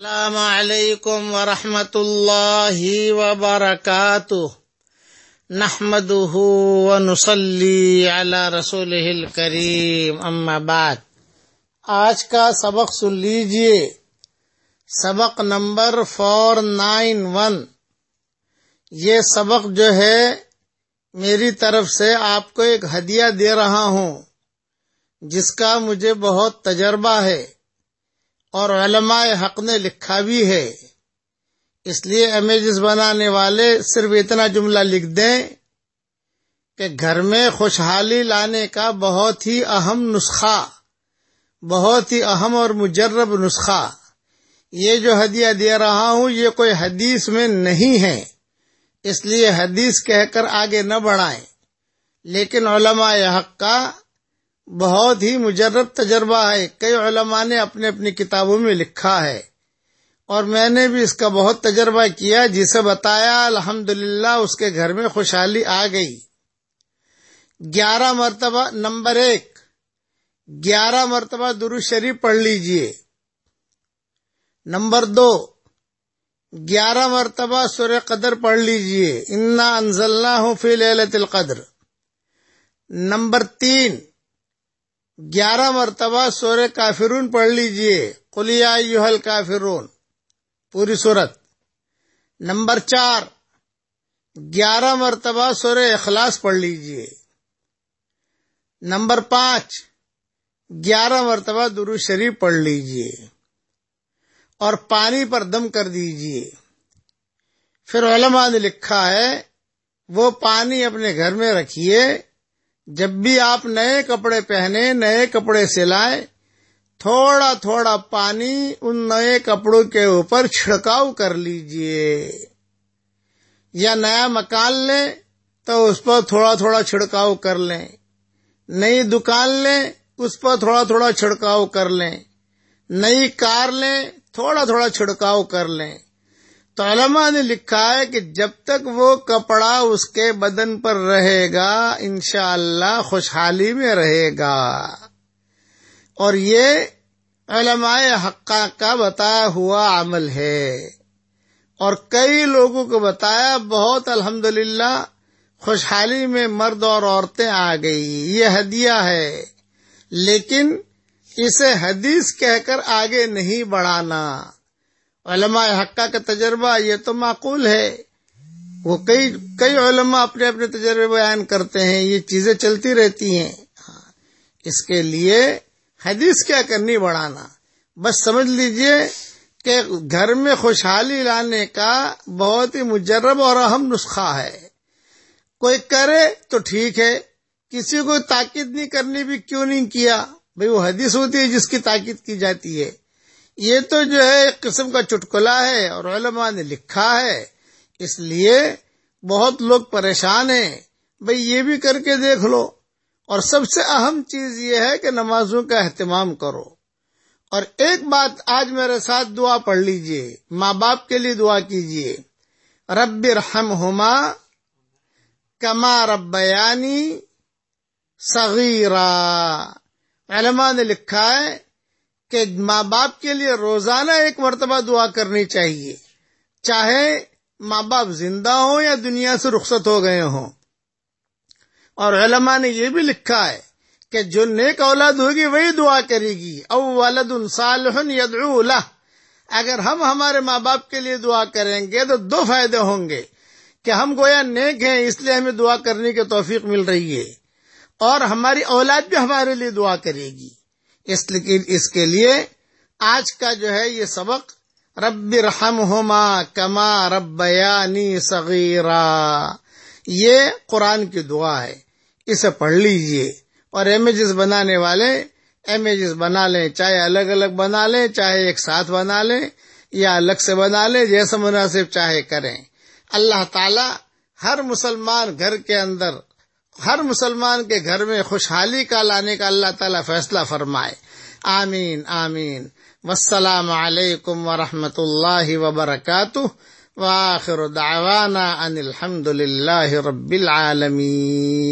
السلام علیکم ورحمۃ اللہ وبرکاتہ۔ نحمده ونصلي على رسوله الكريم اما بعد۔ آج کا سبق سن لیجیے۔ سبق نمبر فور نائن ون یہ سبق جو ہے، میری طرف سے آپ کو ایک ہدیہ دے رہا ہوں، جس کا مجھے بہت تجربہ ہے۔ اور علماء حق نے لکھا بھی ہے۔ اس لیے امیجز بنانے والے صرف اتنا جملہ لکھ دیں کہ گھر میں خوشحالی لانے کا بہت ہی اہم نسخہ، بہت ہی اہم اور مجرب نسخہ۔ یہ جو ہدیہ دے رہا ہوں، یہ کوئی حدیث میں نہیں ہے۔ اس لیے حدیث کہہ کر آگے نہ بڑھائیں۔ لیکن علماء حق کا بہت ہی مجرب تجربہ ہے۔ کئی علماء نے اپنے اپنی کتابوں میں لکھا ہے۔ اور میں نے بھی اس کا بہت تجربہ کیا، جسے بتایا الحمد اس کے گھر میں خوشحالی آ گئی۔ گیارہ مرتبہ نمبر ایک۔ گیارہ مرتبہ درو شریف پڑھ لیجیے۔ نمبر دو۔ گیارہ مرتبہ سور قدر پڑھ لیجیے۔ انا انزلنا ہوں فی لیلت القدر۔ نمبر تین۔ گیارہ مرتبہ سور کافرون پڑھ لیجیے۔ قلیا یوہل کافرون پوری صورت نمبر چار، گیارہ مرتبہ سور اخلاص پڑھ لیجیے۔ نمبر پانچ، گیارہ مرتبہ درو شریف پڑھ لیجیے۔ اور پانی پر دم کر دیجیے۔ پھر علماء نے لکھا ہے، وہ پانی اپنے گھر میں رکھیے۔ جب بھی آپ نئے کپڑے پہنے، نئے کپڑے سلائیں تھوڑا تھوڑا پانی ان نئے کپڑوں کے اوپر چھڑکاؤ کر لیجیے۔ یا نیا مکان لیں تو اس پر تھوڑا تھوڑا چھڑکاؤ کر لیں۔ نئی دکان لیں، اس پر تھوڑا تھوڑا چھڑکاؤ کر لیں۔ نئی کار لیں، تھوڑا تھوڑا چھڑکاؤ کر لیں۔ علماء نے لکھا ہے کہ جب تک وہ کپڑا اس کے بدن پر رہے گا، انشاءاللہ اللہ خوشحالی میں رہے گا۔ اور یہ علماء حقا کا بتایا ہوا عمل ہے۔ اور کئی لوگوں کو بتایا، بہت الحمد خوشحالی میں مرد اور عورتیں آ گئی یہ ہدیہ ہے۔ لیکن اسے حدیث کہہ کر آگے نہیں بڑھانا۔ علماء حقہ کا تجربہ یہ تو معقول ہے۔ وہ کئی کئی علماء اپنے اپنے تجربے بیان کرتے ہیں، یہ چیزیں چلتی رہتی ہیں۔ ہاں، اس کے لیے حدیث کیا کرنی بڑھانا۔ بس سمجھ لیجیے کہ گھر میں خوشحالی لانے کا بہت ہی مجرب اور اہم نسخہ ہے۔ کوئی کرے تو ٹھیک ہے، کسی کو تاکید نہیں کرنی بھی کیوں نہیں کیا؟ بھئی وہ حدیث ہوتی ہے جس کی تاکید کی جاتی ہے۔ یہ تو جو ہے ایک قسم کا چٹکلا ہے اور علماء نے لکھا ہے۔ اس لیے بہت لوگ پریشان ہیں۔ بھئی یہ بھی کر کے دیکھ لو۔ اور سب سے اہم چیز یہ ہے کہ نمازوں کا اہتمام کرو۔ اور ایک بات آج میرے ساتھ دعا پڑھ لیجیے۔ ماں باپ کے لیے دعا کیجیے۔ رب رحم ہوما کما ربیانی صغیرہ علماء نے لکھا ہے کہ ماں باپ کے لیے روزانہ ایک مرتبہ دعا کرنی چاہیے۔ چاہے ماں باپ زندہ ہوں یا دنیا سے رخصت ہو گئے ہوں۔ اور علماء نے یہ بھی لکھا ہے کہ جو نیک اولاد ہوگی وہی دعا کرے گی۔ او ولد صالح یدعو له۔ اگر ہم ہمارے ماں باپ کے لیے دعا کریں گے تو دو فائدے ہوں گے۔ کہ ہم گویا نیک ہیں، اس لیے ہمیں دعا کرنے کی توفیق مل رہی ہے۔ اور ہماری اولاد بھی ہمارے لیے دعا کرے گی۔ اس اس کے لیے آج کا جو ہے یہ سبق، رب رحم ہوما کما ربیانی صغیرہ یہ قرآن کی دعا ہے، اسے پڑھ لیجیے۔ اور امیجز بنانے والے امیجز بنا لیں، چاہے الگ الگ بنا لیں، چاہے ایک ساتھ بنا لیں، یا الگ سے بنا لیں جیسا مناسب چاہے کریں۔ اللہ تعالی ہر مسلمان گھر کے اندر ہر مسلمان کے گھر میں خوشحالی کا لانے کا اللہ تعالیٰ فیصلہ فرمائے۔ آمین آمین۔ والسلام علیکم ورحمۃ اللہ وبرکاتہ۔ واخر دعوانا ان الحمد للہ رب العالمین۔